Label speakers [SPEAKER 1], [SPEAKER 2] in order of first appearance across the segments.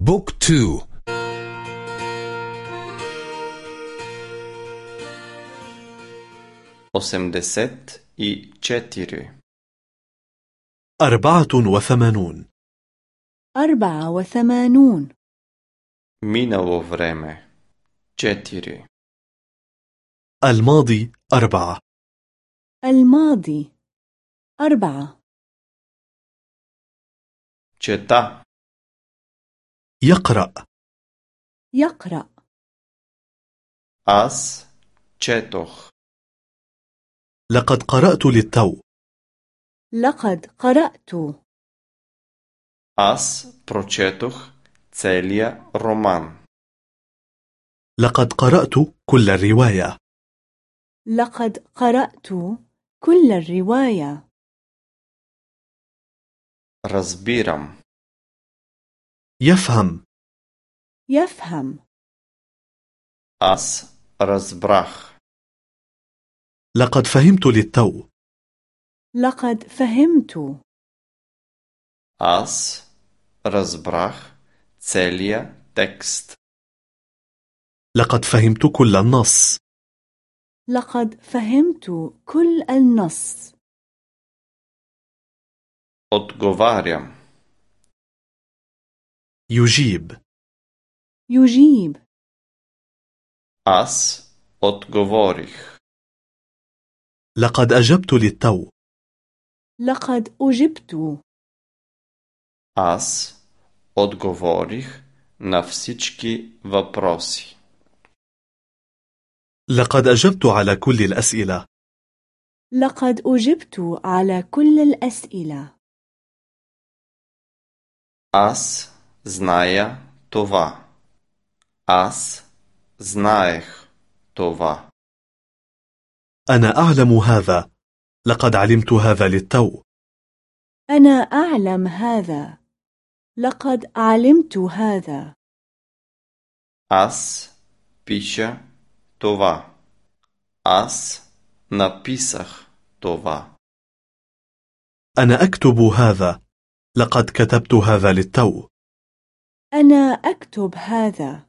[SPEAKER 1] بوك تو
[SPEAKER 2] Osemdeset i četiri.
[SPEAKER 3] أربعة وثمانون
[SPEAKER 4] أربعة وثمانون
[SPEAKER 2] Minalo vreme. Četiri.
[SPEAKER 3] الماضي أربعة
[SPEAKER 4] الماضي أربعة
[SPEAKER 2] Četa.
[SPEAKER 3] يقرأ
[SPEAKER 4] يقرأ
[SPEAKER 2] As četoh.
[SPEAKER 3] لقد قرأت للتو
[SPEAKER 4] لقد قرأت
[SPEAKER 2] As pročetoh celija roman.
[SPEAKER 3] لقد قرأت كل الرواية
[SPEAKER 4] لقد قرأت كل الرواية
[SPEAKER 2] Razbiram.
[SPEAKER 3] يفهم
[SPEAKER 4] يفهم
[SPEAKER 2] As razbrah.
[SPEAKER 3] لقد فهمت للتو
[SPEAKER 4] لقد فهمت
[SPEAKER 2] As razbrah celija tekst.
[SPEAKER 3] لقد فهمت كل النص
[SPEAKER 4] لقد فهمت كل النص
[SPEAKER 2] Отговарям.
[SPEAKER 3] يجيب
[SPEAKER 4] يجيب
[SPEAKER 2] As odgovorih.
[SPEAKER 3] لقد أجبت للتو
[SPEAKER 4] لقد أجبت
[SPEAKER 2] As odgovorih na всички въпроси.
[SPEAKER 3] لقد أجبت على كل الأسئلة
[SPEAKER 4] لقد أجبت على كل الأسئلة
[SPEAKER 2] Аз зная това. Аз знаех това.
[SPEAKER 3] أنا أعلم هذا لقد علمت هذا للتو
[SPEAKER 4] أنا أعلم هذا لقد علمت هذا
[SPEAKER 2] Аз пиша това. Аз написах това.
[SPEAKER 3] أنا أكتب هذا لقد كتبت هذا للتو
[SPEAKER 4] أنا أكتب هذا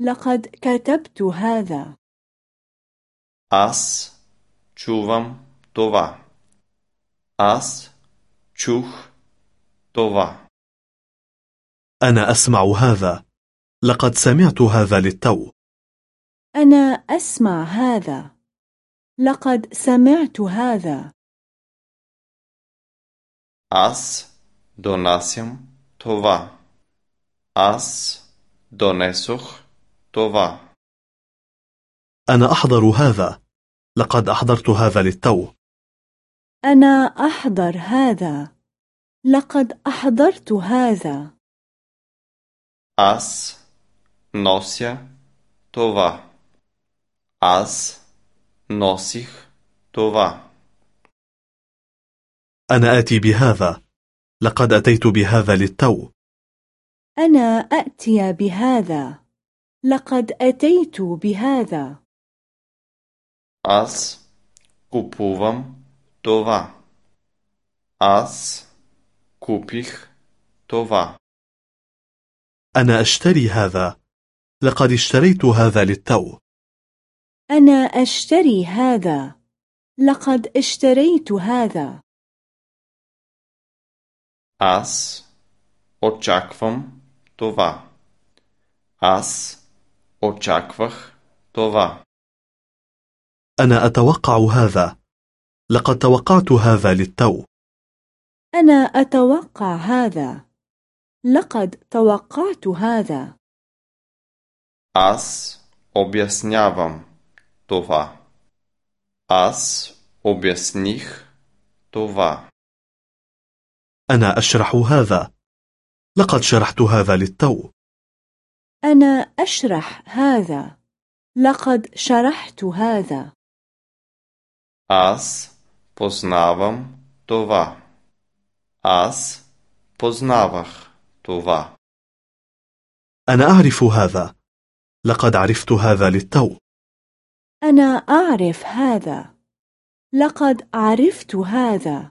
[SPEAKER 4] لقد كتبت هذا
[SPEAKER 2] Аз чувам това. Аз чух това.
[SPEAKER 3] أنا أسمع هذا لقد سمعت هذا للتو
[SPEAKER 4] أنا أسمع هذا لقد سمعت هذا
[SPEAKER 2] Аз донасям това. Аз донесох това.
[SPEAKER 3] أنا أحضر هذا لقد أحضرت هذا للتو
[SPEAKER 4] أنا أحضر هذا لقد أحضرت هذا
[SPEAKER 2] Аз нося това. Аз носих това.
[SPEAKER 3] أنا آتي بهذا لقد أتيت بهذا للتو
[SPEAKER 4] أنا أأتي بهذا لقد أتيت بهذا
[SPEAKER 2] Аз купувам това. Аз купих това.
[SPEAKER 3] أنا أشتري هذا لقد اشتريت هذا للتو
[SPEAKER 4] أنا أشتري هذا لقد اشتريت هذا
[SPEAKER 2] Аз очаквам това. Аз очаквах това.
[SPEAKER 3] أنا أتوقع هذا لقد توقعت هذا للتو
[SPEAKER 4] أنا أتوقع هذا لقد توقعت هذا
[SPEAKER 2] Аз обяснявам това. Аз обясних това.
[SPEAKER 3] أنا أشرح هذا لقد شرحت هذا للتو
[SPEAKER 4] أنا أشرح هذا لقد شرحت هذا
[SPEAKER 2] Аз познавам това. Аз познавах това.
[SPEAKER 3] أنا أعرف هذا لقد عرفت هذا للتو
[SPEAKER 4] أنا أعرف هذا لقد عرفت هذا